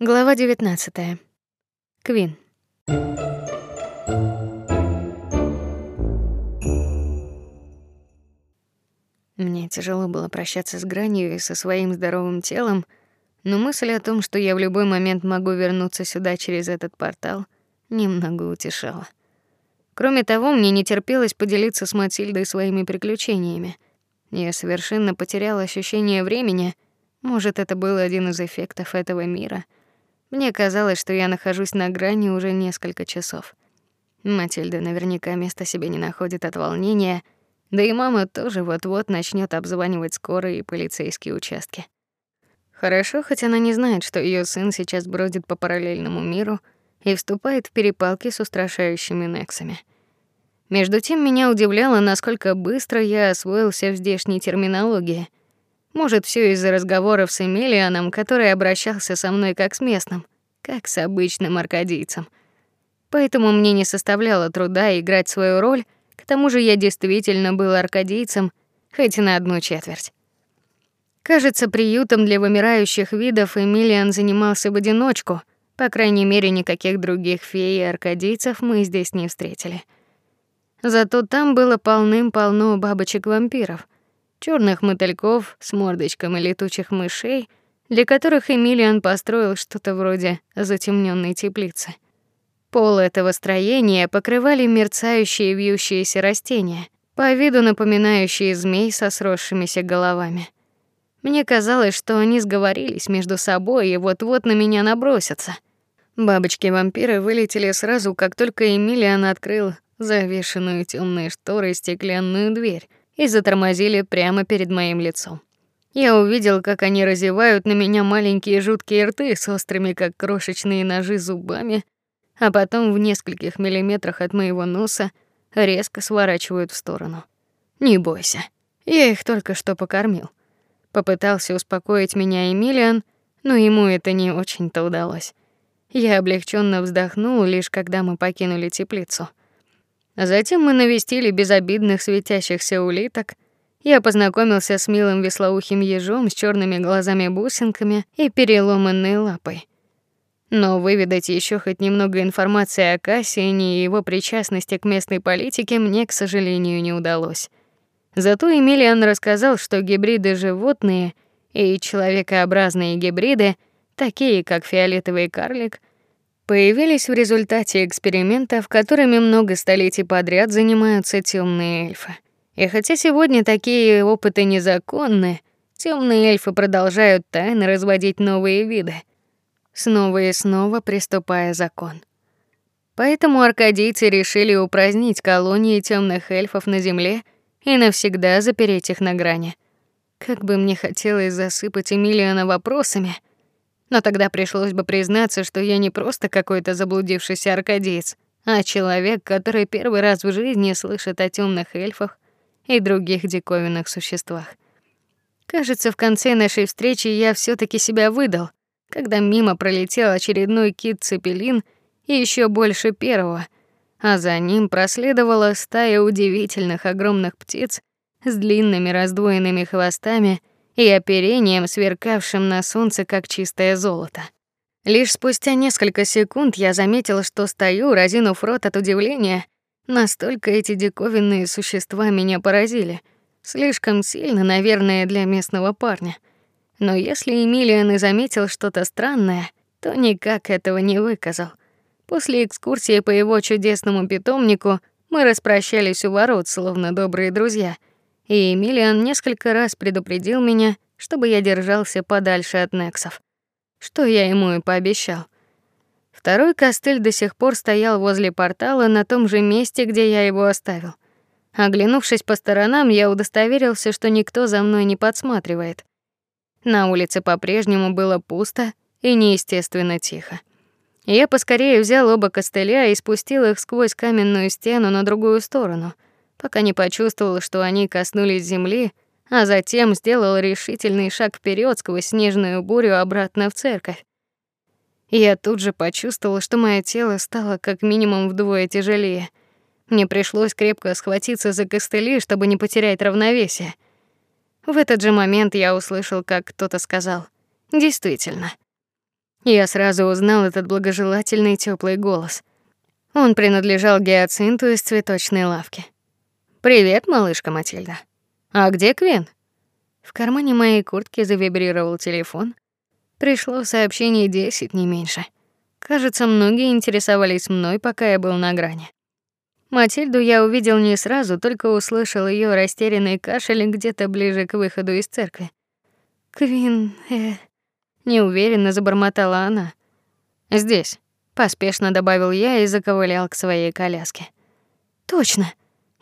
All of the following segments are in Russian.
Глава 19. Квин. Мне тяжело было прощаться с гранью и со своим здоровым телом, но мысль о том, что я в любой момент могу вернуться сюда через этот портал, немного утешала. Кроме того, мне не терпелось поделиться с Матильдой своими приключениями. Я совершенно потеряла ощущение времени. Может, это был один из эффектов этого мира. Мне казалось, что я нахожусь на грани уже несколько часов. Матильда наверняка места себе не находит от волнения, да и мама тоже вот-вот начнет обзванивать скорые и полицейские участки. Хорошо, хоть она не знает, что ее сын сейчас бродит по параллельному миру и вступает в перепалки с устрашающими нексами. Между тем меня удивляло, насколько быстро я освоился в здешней терминологии. Может, все из-за разговоров с Эмилианом, который обращался со мной как с местным, как с обычным аркадийцем. Поэтому мне не составляло труда играть свою роль. К тому же я действительно был аркадийцем, хоть и на одну четверть. Кажется, приютом для вымирающих видов Эмилиан занимался в одиночку. По крайней мере, никаких других фей и аркадийцев мы здесь не встретили. Зато там было полным-полно бабочек-вампиров, черных мотыльков с мордочками летучих мышей, для которых Эмилиан построил что-то вроде затемненной теплицы. Пол этого строения покрывали мерцающие вьющиеся растения, по виду напоминающие змей со сросшимися головами. Мне казалось, что они сговорились между собой и вот-вот на меня набросятся. Бабочки-вампиры вылетели сразу, как только Эмилиан открыл завешенную темной шторой стеклянную дверь и затормозили прямо перед моим лицом. Я увидел, как они разевают на меня маленькие жуткие рты с острыми, как крошечные ножи, зубами, а потом в нескольких миллиметрах от моего носа резко сворачивают в сторону. Не бойся, я их только что покормил. Попытался успокоить меня Эмилиан, но ему это не очень-то удалось. Я облегченно вздохнул лишь когда мы покинули теплицу. А затем мы навестили безобидных светящихся улиток. Я познакомился с милым веслоухим ежом с черными глазами-бусинками и переломанной лапой. Но выведать еще хоть немного информации о Кассиане и его причастности к местной политике мне, к сожалению, не удалось. Зато Эмилиан рассказал, что гибриды животные и человекообразные гибриды, такие как фиолетовый карлик, появились в результате экспериментов, которыми много столетий подряд занимаются темные эльфы. И хотя сегодня такие опыты незаконны, темные эльфы продолжают тайно разводить новые виды, снова и снова приступая закон. Поэтому аркадийцы решили упразднить колонии темных эльфов на земле и навсегда запереть их на грани. Как бы мне хотелось засыпать Эмилиана вопросами, но тогда пришлось бы признаться, что я не просто какой-то заблудившийся аркадиец, а человек, который первый раз в жизни слышит о темных эльфах и других диковинных существах. Кажется, в конце нашей встречи я все таки себя выдал, когда мимо пролетел очередной кит-цепелин и еще больше первого, а за ним проследовала стая удивительных огромных птиц с длинными раздвоенными хвостами и оперением, сверкавшим на солнце как чистое золото. Лишь спустя несколько секунд я заметила, что стою, разинув рот от удивления. Настолько эти диковинные существа меня поразили. Слишком сильно, наверное, для местного парня. Но если Эмилиан и заметил что-то странное, то никак этого не выказал. После экскурсии по его чудесному питомнику мы распрощались у ворот, словно добрые друзья — и Эмилиан несколько раз предупредил меня, чтобы я держался подальше от Нексов. Что я ему и пообещал. Второй костыль до сих пор стоял возле портала на том же месте, где я его оставил. Оглянувшись по сторонам, я удостоверился, что никто за мной не подсматривает. На улице по-прежнему было пусто и неестественно тихо. Я поскорее взял оба костыля и спустил их сквозь каменную стену на другую сторону — пока не почувствовал, что они коснулись земли, а затем сделал решительный шаг вперед сквозь снежную бурю обратно в церковь. Я тут же почувствовал, что мое тело стало как минимум вдвое тяжелее. Мне пришлось крепко схватиться за костыли, чтобы не потерять равновесие. В этот же момент я услышал, как кто-то сказал: "Действительно". Я сразу узнал этот благожелательный теплый голос. Он принадлежал Гиацинту из цветочной лавки. Привет, малышка Матильда. А где Квин? В кармане моей куртки завибрировал телефон. Пришло сообщение 10, не меньше. Кажется, многие интересовались мной, пока я был на грани. Матильду я увидел не сразу, только услышал ее растерянный кашель где-то ближе к выходу из церкви. Квин, э, неуверенно забормотала она. Здесь, поспешно добавил я и заковылял к своей коляске. Точно.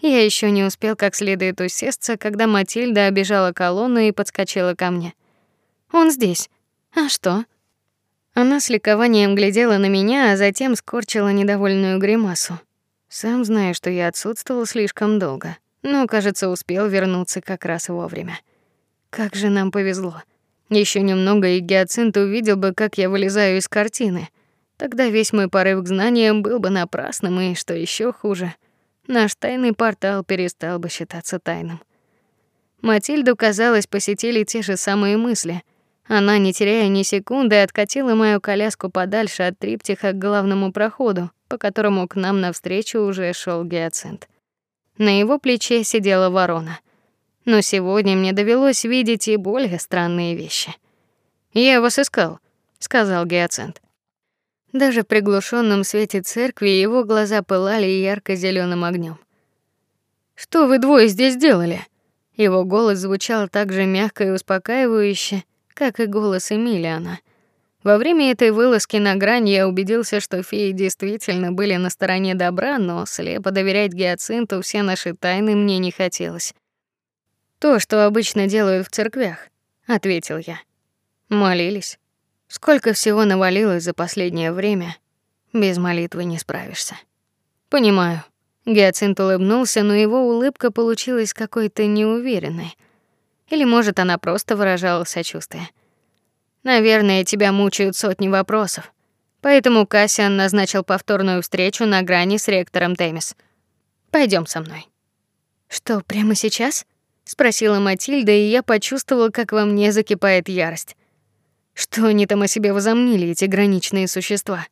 Я еще не успел как следует усесться, когда Матильда обежала колонну и подскочила ко мне. Он здесь. А что? Она с ликованием глядела на меня, а затем скорчила недовольную гримасу. Сам знаю, что я отсутствовал слишком долго, но, кажется, успел вернуться как раз вовремя. Как же нам повезло. Еще немного, и Гиацинт увидел бы, как я вылезаю из картины. Тогда весь мой порыв к знаниям был бы напрасным, и что еще хуже, наш тайный портал перестал бы считаться тайным. Матильду, казалось, посетили те же самые мысли. Она, не теряя ни секунды, откатила мою коляску подальше от триптиха к главному проходу, по которому к нам навстречу уже шел Гиацинт. На его плече сидела ворона. Но сегодня мне довелось видеть и более странные вещи. "Я вас искал", сказал Гиацинт. Даже в приглушенном свете церкви его глаза пылали ярко зеленым огнем. Что вы двое здесь делали? Его голос звучал так же мягко и успокаивающе, как и голос Эмилиана. Во время этой вылазки на грань я убедился, что феи действительно были на стороне добра, но слепо доверять Гиацинту все наши тайны мне не хотелось. То, что обычно делают в церквях, ответил я. Молились. Сколько всего навалилось за последнее время, без молитвы не справишься. Понимаю. Гиацинт улыбнулся, но его улыбка получилась какой-то неуверенной. Или, может, она просто выражала сочувствие. Наверное, тебя мучают сотни вопросов. Поэтому Кассиан назначил повторную встречу на грани с ректором Темис. Пойдем со мной. Что, прямо сейчас? спросила Матильда, и я почувствовала, как во мне закипает ярость. Что они там о себе возомнили эти граничные существа?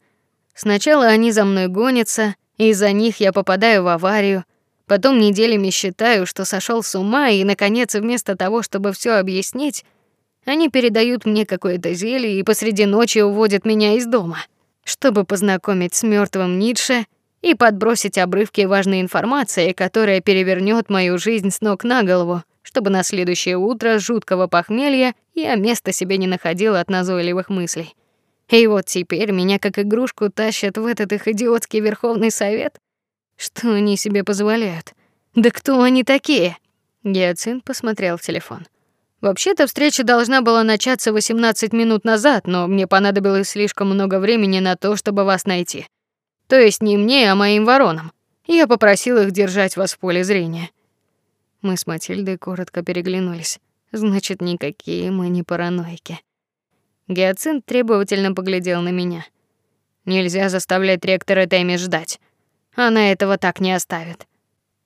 Сначала они за мной гонятся, и из-за них я попадаю в аварию, потом неделями считаю, что сошел с ума, и наконец, вместо того, чтобы все объяснить, они передают мне какое-то зелье и посреди ночи уводят меня из дома, чтобы познакомить с мертвым Ницше и подбросить обрывки важной информации, которая перевернет мою жизнь с ног на голову, чтобы на следующее утро жуткого похмелья я места себе не находила от назойливых мыслей. И вот теперь меня как игрушку тащат в этот их идиотский Верховный совет. Что они себе позволяют? Да кто они такие? Гиацинт посмотрел в телефон. Вообще-то встреча должна была начаться 18 минут назад, но мне понадобилось слишком много времени на то, чтобы вас найти. То есть не мне, а моим воронам. Я попросил их держать вас в поле зрения. Мы с Матильдой коротко переглянулись. Значит, никакие мы не параноики. Гиацинт требовательно поглядел на меня. Нельзя заставлять ректора Тэмми ждать. Она этого так не оставит.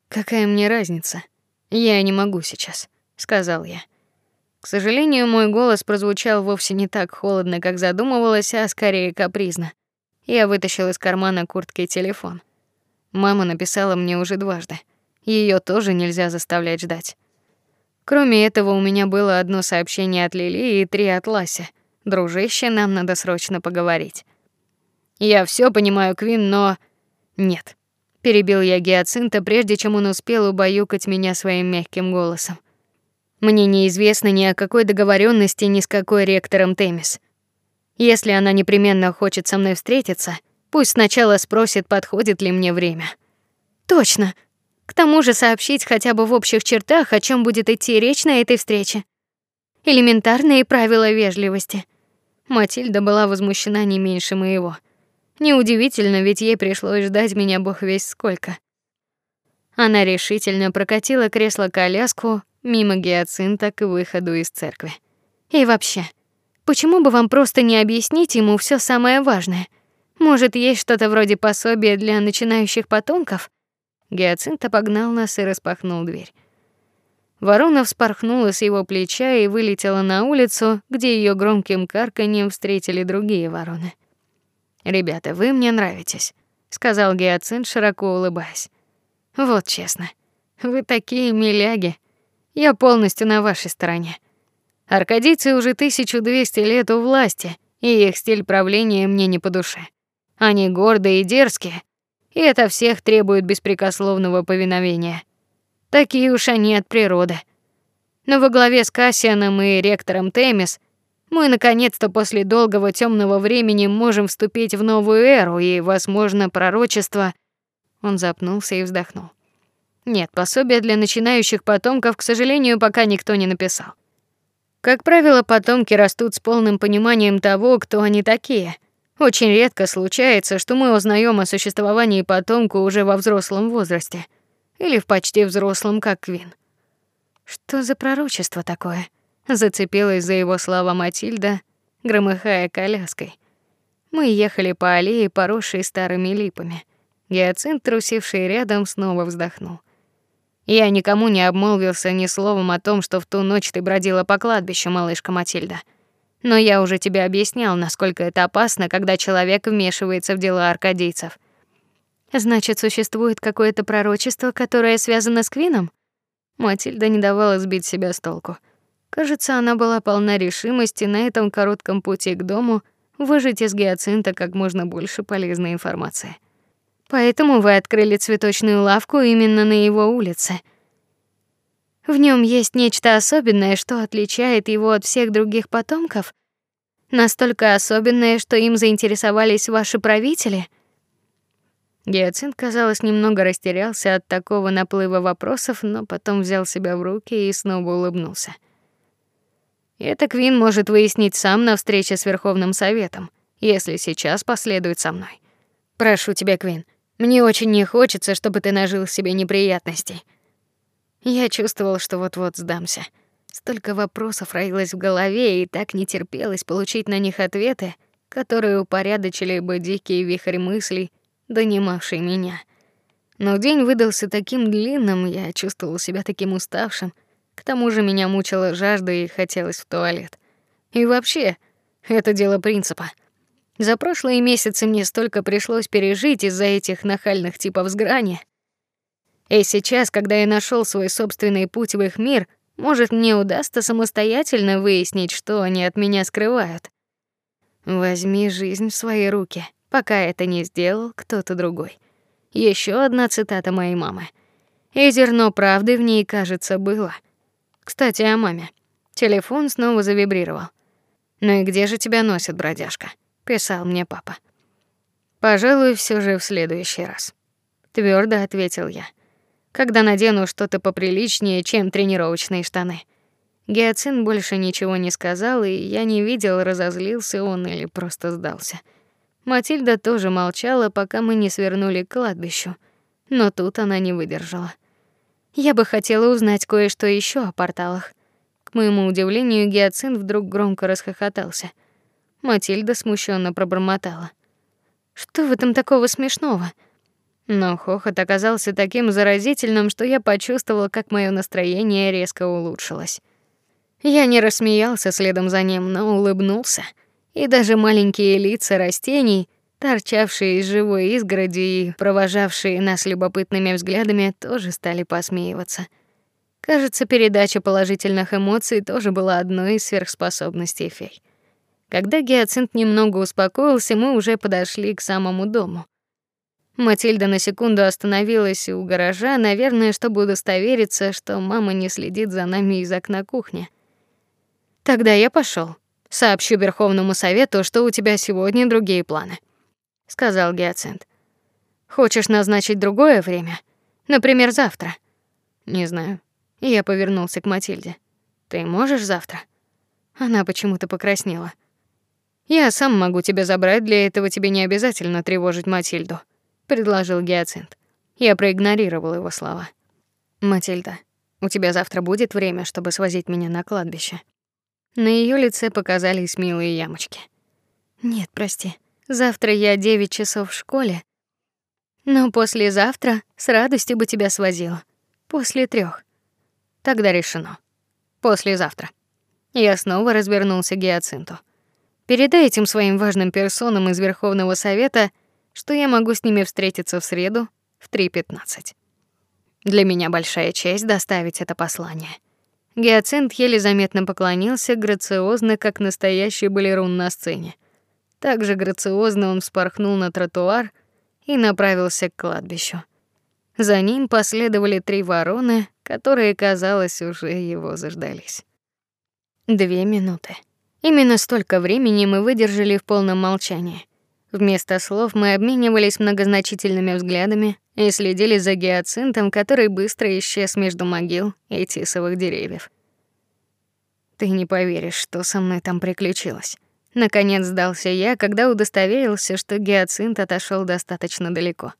Какая мне разница? Я не могу сейчас, сказал я. К сожалению, мой голос прозвучал вовсе не так холодно, как задумывалось, а скорее капризно. Я вытащил из кармана куртки телефон. Мама написала мне уже дважды. Ее тоже нельзя заставлять ждать. Кроме этого, у меня было одно сообщение от Лили и три от Ласи. Дружище, нам надо срочно поговорить. Я все понимаю, Квин, но нет. Перебил я Гиацинта, прежде чем он успел убаюкать меня своим мягким голосом. Мне неизвестно ни о какой договоренности ни с какой ректором Темис. Если она непременно хочет со мной встретиться, пусть сначала спросит, подходит ли мне время. Точно. К тому же сообщить хотя бы в общих чертах, о чем будет идти речь на этой встрече. Элементарные правила вежливости. Матильда была возмущена не меньше моего. Неудивительно, ведь ей пришлось ждать меня бог весь сколько. Она решительно прокатила кресло-коляску мимо гиацинта к выходу из церкви. И вообще, почему бы вам просто не объяснить ему все самое важное? Может, есть что-то вроде пособия для начинающих потомков? Гиацинт обогнал нас и распахнул дверь. Ворона вспорхнула с его плеча и вылетела на улицу, где ее громким карканьем встретили другие вороны. Ребята, вы мне нравитесь, сказал Гиацинт, широко улыбаясь. Вот честно, вы такие миляги. Я полностью на вашей стороне. Аркадийцы уже 1200 лет у власти, и их стиль правления мне не по душе. Они гордые и дерзкие, и это всех требует беспрекословного повиновения. Такие уж они от природы. Но во главе с Кассианом и ректором Темис мы наконец-то после долгого темного времени можем вступить в новую эру, и, возможно, пророчество. Он запнулся и вздохнул. Нет, пособия для начинающих потомков, к сожалению, пока никто не написал. Как правило, потомки растут с полным пониманием того, кто они такие. Очень редко случается, что мы узнаем о существовании потомка уже во взрослом возрасте или в почти взрослом, как Квин. Что за пророчество такое? Зацепилась за его слова Матильда, громыхая коляской. Мы ехали по аллее, поросшей старыми липами. Гиацинт, трусивший рядом, снова вздохнул. Я никому не обмолвился ни словом о том, что в ту ночь ты бродила по кладбищу, малышка Матильда. Но я уже тебе объяснял, насколько это опасно, когда человек вмешивается в дела аркадийцев. Значит, существует какое-то пророчество, которое связано с Квином? Матильда не давала сбить себя с толку. Кажется, она была полна решимости на этом коротком пути к дому выжать из гиацинта как можно больше полезной информации. Поэтому вы открыли цветочную лавку именно на его улице. В нем есть нечто особенное, что отличает его от всех других потомков. Настолько особенное, что им заинтересовались ваши правители. Гиацинт, казалось, немного растерялся от такого наплыва вопросов, но потом взял себя в руки и снова улыбнулся. Это Квин может выяснить сам на встрече с Верховным Советом, если сейчас последует со мной. Прошу тебя, Квин, мне очень не хочется, чтобы ты нажил себе неприятностей. Я чувствовал, что вот-вот сдамся. Столько вопросов роилось в голове, и так не терпелось получить на них ответы, которые упорядочили бы дикий вихрь мыслей, донимавший меня. Но день выдался таким длинным, я чувствовал себя таким уставшим. К тому же меня мучила жажда и хотелось в туалет. И вообще, это дело принципа. За прошлые месяцы мне столько пришлось пережить из-за этих нахальных типов с грани. И сейчас, когда я нашел свой собственный путь в их мир, может, мне удастся самостоятельно выяснить, что они от меня скрывают. Возьми жизнь в свои руки, пока это не сделал кто-то другой. Еще одна цитата моей мамы. И зерно правды в ней, кажется, было. Кстати, о маме. Телефон снова завибрировал. Ну и где же тебя носит бродяжка? писал мне папа. Пожалуй, все же в следующий раз, твердо ответил я. Когда надену что-то поприличнее, чем тренировочные штаны. Гиацин больше ничего не сказал, и я не видел, разозлился он или просто сдался. Матильда тоже молчала, пока мы не свернули к кладбищу, но тут она не выдержала. Я бы хотела узнать кое-что еще о порталах. К моему удивлению, Гиацин вдруг громко расхохотался. Матильда смущенно пробормотала: "Что в этом такого смешного?" Но хохот оказался таким заразительным, что я почувствовала, как мое настроение резко улучшилось. Я не рассмеялся следом за ним, но улыбнулся, и даже маленькие лица растений, торчавшие из живой изгороди и провожавшие нас любопытными взглядами, тоже стали посмеиваться. Кажется, передача положительных эмоций тоже была одной из сверхспособностей фей. Когда гиацинт немного успокоился, мы уже подошли к самому дому. Матильда на секунду остановилась у гаража, наверное, чтобы удостовериться, что мама не следит за нами из окна кухни. Тогда я пошел. Сообщу Верховному совету, что у тебя сегодня другие планы, сказал Гиацинт. Хочешь назначить другое время? Например, завтра? Не знаю. Я повернулся к Матильде. Ты можешь завтра? Она почему-то покраснела. Я сам могу тебя забрать, для этого тебе не обязательно тревожить Матильду, предложил Гиацинт. Я проигнорировал его слова. Матильда, у тебя завтра будет время, чтобы свозить меня на кладбище. На ее лице показались милые ямочки. Нет, прости. Завтра я 9 часов в школе. Но послезавтра с радостью бы тебя свозила. После трех. Тогда решено. Послезавтра. Я снова развернулся к Гиацинту. Передай этим своим важным персонам из Верховного совета, что я могу с ними встретиться в среду в 3:15. Для меня большая честь доставить это послание. Гиацинт еле заметно поклонился, грациозно, как настоящий балерун на сцене. Также грациозно он вспорхнул на тротуар и направился к кладбищу. За ним последовали три вороны, которые, казалось, уже его заждались. Две минуты. Именно столько времени мы выдержали в полном молчании. Вместо слов мы обменивались многозначительными взглядами и следили за гиацинтом, который быстро исчез между могил и тисовых деревьев. Ты не поверишь, что со мной там приключилось. Наконец сдался я, когда удостоверился, что гиацинт отошел достаточно далеко.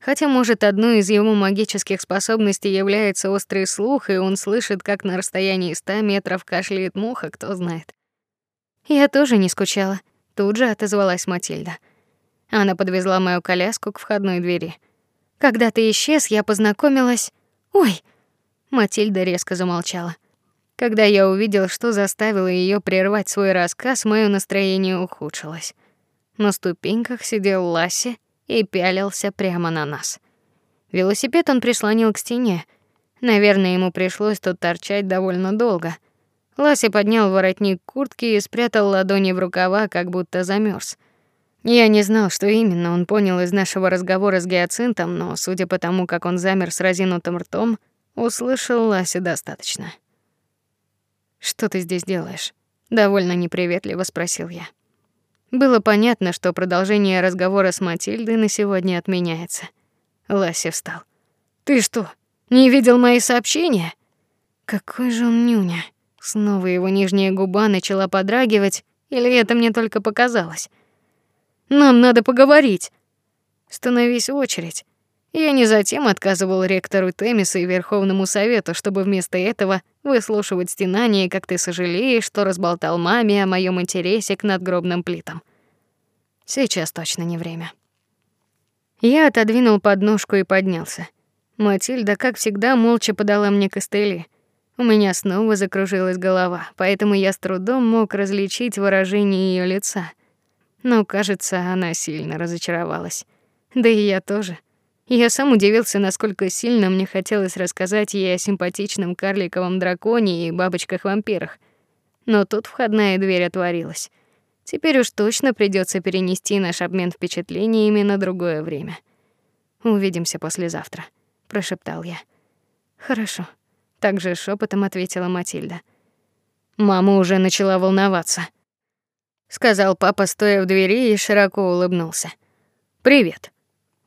Хотя, может, одной из его магических способностей является острый слух, и он слышит, как на расстоянии ста метров кашляет муха, кто знает. Я тоже не скучала. Тут же отозвалась Матильда. Она подвезла мою коляску к входной двери. Когда ты исчез, я познакомилась. Ой. Матильда резко замолчала. Когда я увидел, что заставило ее прервать свой рассказ, мое настроение ухудшилось. На ступеньках сидел Ласси и пялился прямо на нас. Велосипед он прислонил к стене. Наверное, ему пришлось тут торчать довольно долго. Ласси поднял воротник куртки и спрятал ладони в рукава, как будто замерз. Я не знал, что именно он понял из нашего разговора с гиацинтом, но, судя по тому, как он замер с разинутым ртом, услышал Ласси достаточно. Что ты здесь делаешь? довольно неприветливо спросил я. Было понятно, что продолжение разговора с Матильдой на сегодня отменяется. Ласси встал. Ты что, не видел мои сообщения? Какой же он нюня. Снова его нижняя губа начала подрагивать, или это мне только показалось? Нам надо поговорить. Становись в очередь. Я не затем отказывал ректору Темиса и Верховному совету, чтобы вместо этого выслушивать стенания, как ты сожалеешь, что разболтал маме о моем интересе к надгробным плитам. Сейчас точно не время. Я отодвинул подножку и поднялся. Матильда, как всегда, молча подала мне костыли. У меня снова закружилась голова, поэтому я с трудом мог различить выражение ее лица. Но, кажется, она сильно разочаровалась. Да и я тоже. Я сам удивился, насколько сильно мне хотелось рассказать ей о симпатичном карликовом драконе и бабочках-вампирах. Но тут входная дверь отворилась. Теперь уж точно придется перенести наш обмен впечатлениями на другое время. Увидимся послезавтра, прошептал я. Хорошо также шепотом ответила Матильда. Мама уже начала волноваться, сказал папа, стоя в двери и широко улыбнулся. Привет,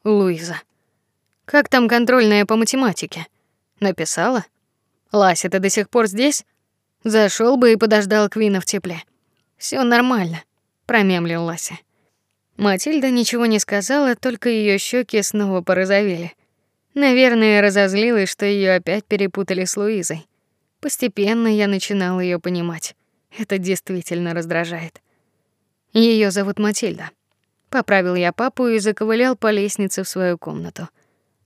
Луиза. Как там контрольная по математике? Написала? Лася, ты до сих пор здесь? Зашел бы и подождал Квина в тепле. Все нормально, промямлил Лася. Матильда ничего не сказала, только ее щеки снова порозовели. Наверное, разозлилась, что ее опять перепутали с Луизой. Постепенно я начинал ее понимать. Это действительно раздражает. Ее зовут Матильда. Поправил я папу и заковылял по лестнице в свою комнату.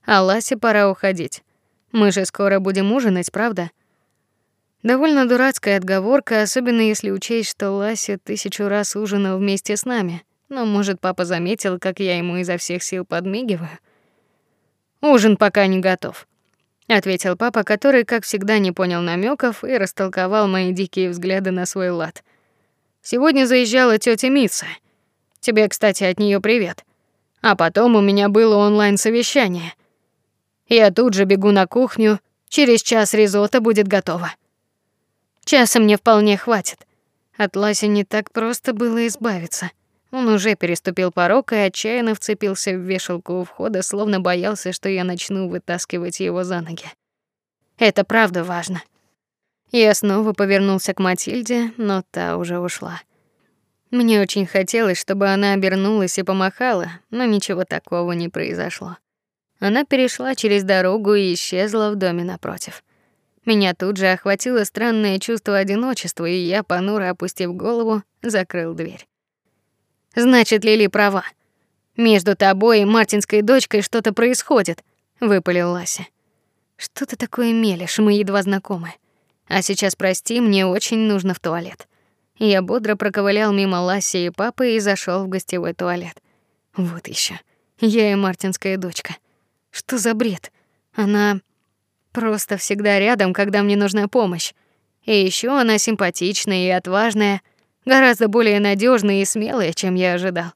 А Ласе пора уходить. Мы же скоро будем ужинать, правда? Довольно дурацкая отговорка, особенно если учесть, что Лася тысячу раз ужинал вместе с нами. Но, может, папа заметил, как я ему изо всех сил подмигиваю. Ужин пока не готов, ответил папа, который, как всегда, не понял намеков и растолковал мои дикие взгляды на свой лад. Сегодня заезжала тётя Мица. Тебе, кстати, от неё привет. А потом у меня было онлайн-совещание. Я тут же бегу на кухню. Через час ризотто будет готово. Часа мне вполне хватит. От Ласи не так просто было избавиться. Он уже переступил порог и отчаянно вцепился в вешалку у входа, словно боялся, что я начну вытаскивать его за ноги. Это правда важно. Я снова повернулся к Матильде, но та уже ушла. Мне очень хотелось, чтобы она обернулась и помахала, но ничего такого не произошло. Она перешла через дорогу и исчезла в доме напротив. Меня тут же охватило странное чувство одиночества, и я, понуро опустив голову, закрыл дверь. Значит, Лили права. Между тобой и Мартинской дочкой что-то происходит, выпалил Лася. Что ты такое мелешь, мы едва знакомы. А сейчас прости, мне очень нужно в туалет. Я бодро проковылял мимо Ласси и папы и зашел в гостевой туалет. Вот еще. Я и Мартинская дочка. Что за бред? Она просто всегда рядом, когда мне нужна помощь. И еще она симпатичная и отважная, гораздо более надежная и смелая, чем я ожидал.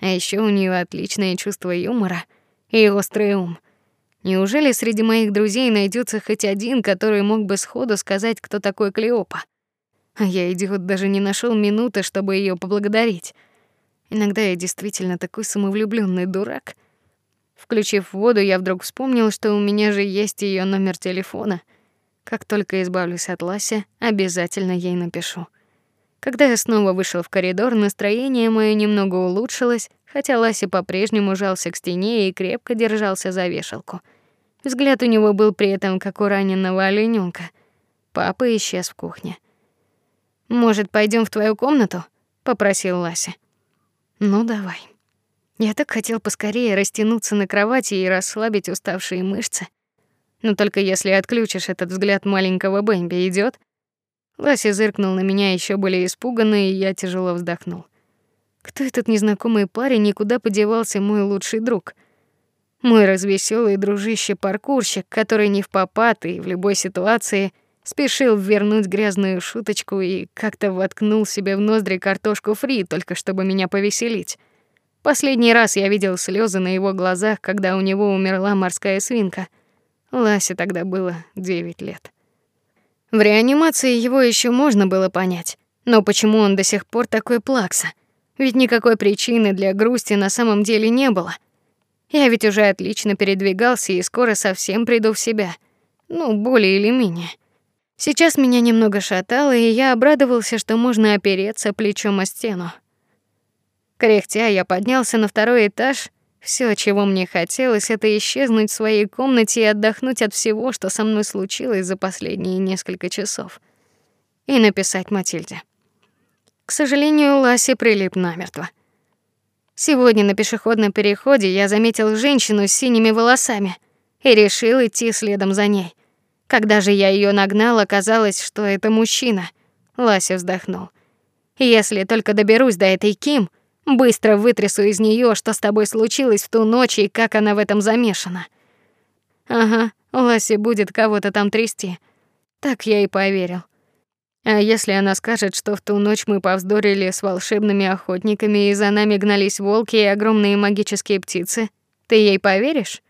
А еще у нее отличное чувство юмора и острый ум. Неужели среди моих друзей найдется хоть один, который мог бы сходу сказать, кто такой Клеопа? А я идиот даже не нашел минуты, чтобы ее поблагодарить. Иногда я действительно такой самовлюбленный дурак. Включив воду, я вдруг вспомнил, что у меня же есть ее номер телефона. Как только избавлюсь от Ласи, обязательно ей напишу. Когда я снова вышел в коридор, настроение мое немного улучшилось, хотя Ласи по-прежнему жался к стене и крепко держался за вешалку. Взгляд у него был при этом как у раненого оленёнка. Папа исчез в кухне. Может, пойдем в твою комнату? попросил Лася. Ну давай. Я так хотел поскорее растянуться на кровати и расслабить уставшие мышцы. Но только если отключишь этот взгляд маленького Бэмби, идет. Лася зыркнул на меня еще более испуганно, и я тяжело вздохнул. Кто этот незнакомый парень и куда подевался мой лучший друг? Мой развеселый дружище-паркурщик, который не в попад и в любой ситуации спешил вернуть грязную шуточку и как-то воткнул себе в ноздри картошку фри, только чтобы меня повеселить. Последний раз я видел слезы на его глазах, когда у него умерла морская свинка. Ласе тогда было девять лет. В реанимации его еще можно было понять, но почему он до сих пор такой плакса? Ведь никакой причины для грусти на самом деле не было. Я ведь уже отлично передвигался и скоро совсем приду в себя. Ну, более или менее. Сейчас меня немного шатало, и я обрадовался, что можно опереться плечом о стену. Кряхтя я поднялся на второй этаж. Все, чего мне хотелось, это исчезнуть в своей комнате и отдохнуть от всего, что со мной случилось за последние несколько часов. И написать Матильде. К сожалению, Ласи прилип намертво. Сегодня на пешеходном переходе я заметил женщину с синими волосами и решил идти следом за ней. Когда же я ее нагнал, оказалось, что это мужчина. Лася вздохнул. Если только доберусь до этой Ким, быстро вытрясу из нее, что с тобой случилось в ту ночь и как она в этом замешана. Ага, Ласе будет кого-то там трясти. Так я и поверил. А если она скажет, что в ту ночь мы повздорили с волшебными охотниками и за нами гнались волки и огромные магические птицы, ты ей поверишь?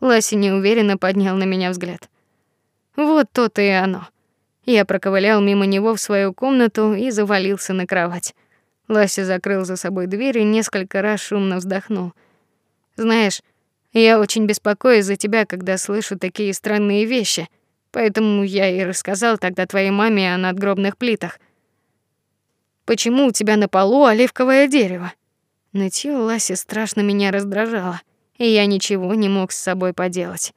Ласи неуверенно поднял на меня взгляд. Вот то-то и оно. Я проковылял мимо него в свою комнату и завалился на кровать. Ласи закрыл за собой дверь и несколько раз шумно вздохнул. Знаешь, я очень беспокоюсь за тебя, когда слышу такие странные вещи. Поэтому я и рассказал тогда твоей маме о надгробных плитах. Почему у тебя на полу оливковое дерево? Нытьё Ласи страшно меня раздражало, и я ничего не мог с собой поделать.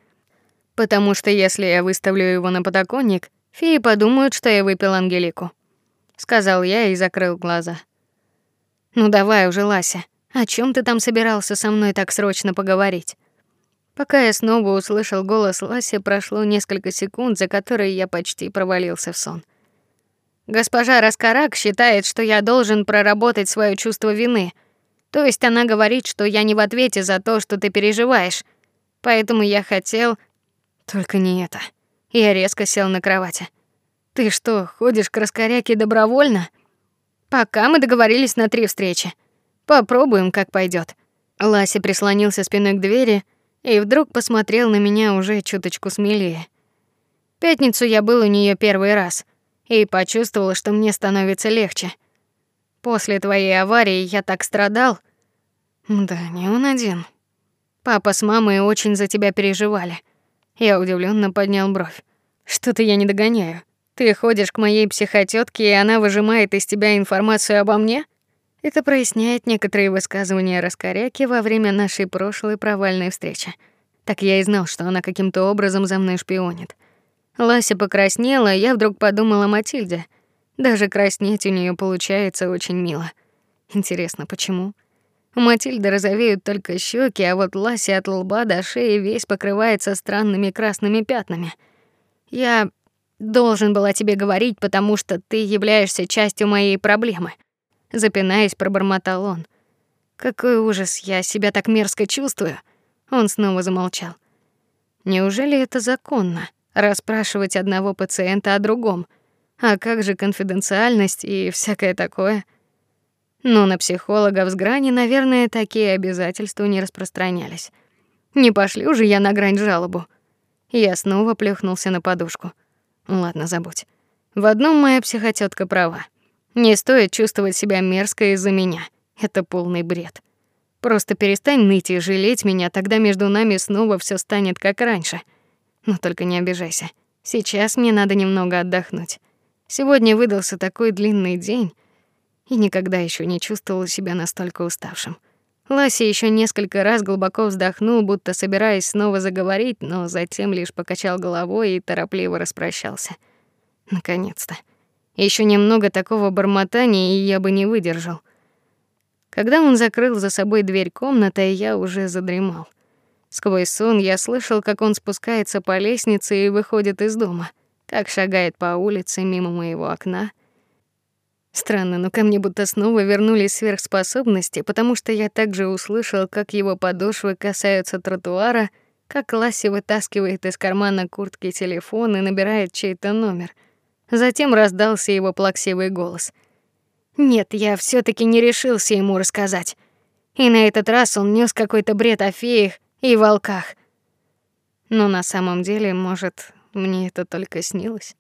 Потому что если я выставлю его на подоконник, феи подумают, что я выпил Ангелику, сказал я и закрыл глаза. Ну давай уже, Лася, о чем ты там собирался со мной так срочно поговорить? Пока я снова услышал голос Ласи, прошло несколько секунд, за которые я почти провалился в сон. Госпожа Раскарак считает, что я должен проработать свое чувство вины. То есть она говорит, что я не в ответе за то, что ты переживаешь. Поэтому я хотел только не это. Я резко сел на кровати. Ты что, ходишь к Раскаряке добровольно? Пока мы договорились на три встречи. Попробуем, как пойдет. Лася прислонился спиной к двери и вдруг посмотрел на меня уже чуточку смелее. Пятницу я был у нее первый раз и почувствовал, что мне становится легче. После твоей аварии я так страдал. Да, не он один. Папа с мамой очень за тебя переживали. Я удивленно поднял бровь. Что-то я не догоняю. Ты ходишь к моей психотётке, и она выжимает из тебя информацию обо мне? Это проясняет некоторые высказывания Раскоряки во время нашей прошлой провальной встречи. Так я и знал, что она каким-то образом за мной шпионит. Лася покраснела, я вдруг подумала о Матильде. Даже краснеть у нее получается очень мило. Интересно, почему? У Матильды розовеют только щеки, а вот Ласи от лба до шеи весь покрывается странными красными пятнами. Я должен был о тебе говорить, потому что ты являешься частью моей проблемы, запинаясь, пробормотал он. Какой ужас, я себя так мерзко чувствую. Он снова замолчал. Неужели это законно расспрашивать одного пациента о другом? А как же конфиденциальность и всякое такое? Но на психологов с грани, наверное, такие обязательства не распространялись. Не пошлю же я на грань жалобу. Я снова плюхнулся на подушку. Ладно, забудь. В одном моя психотётка права. Не стоит чувствовать себя мерзко из-за меня. Это полный бред. Просто перестань ныть и жалеть меня, тогда между нами снова все станет как раньше. Но только не обижайся. Сейчас мне надо немного отдохнуть. Сегодня выдался такой длинный день, и никогда еще не чувствовала себя настолько уставшим. Ласи еще несколько раз глубоко вздохнул, будто собираясь снова заговорить, но затем лишь покачал головой и торопливо распрощался. Наконец-то. Еще немного такого бормотания, и я бы не выдержал. Когда он закрыл за собой дверь комнаты, я уже задремал. Сквозь сон я слышал, как он спускается по лестнице и выходит из дома, как шагает по улице мимо моего окна — Странно, но ко мне будто снова вернулись сверхспособности, потому что я также услышал, как его подошвы касаются тротуара, как Ласси вытаскивает из кармана куртки телефон и набирает чей-то номер. Затем раздался его плаксивый голос. Нет, я все таки не решился ему рассказать. И на этот раз он нёс какой-то бред о феях и волках. Но на самом деле, может, мне это только снилось.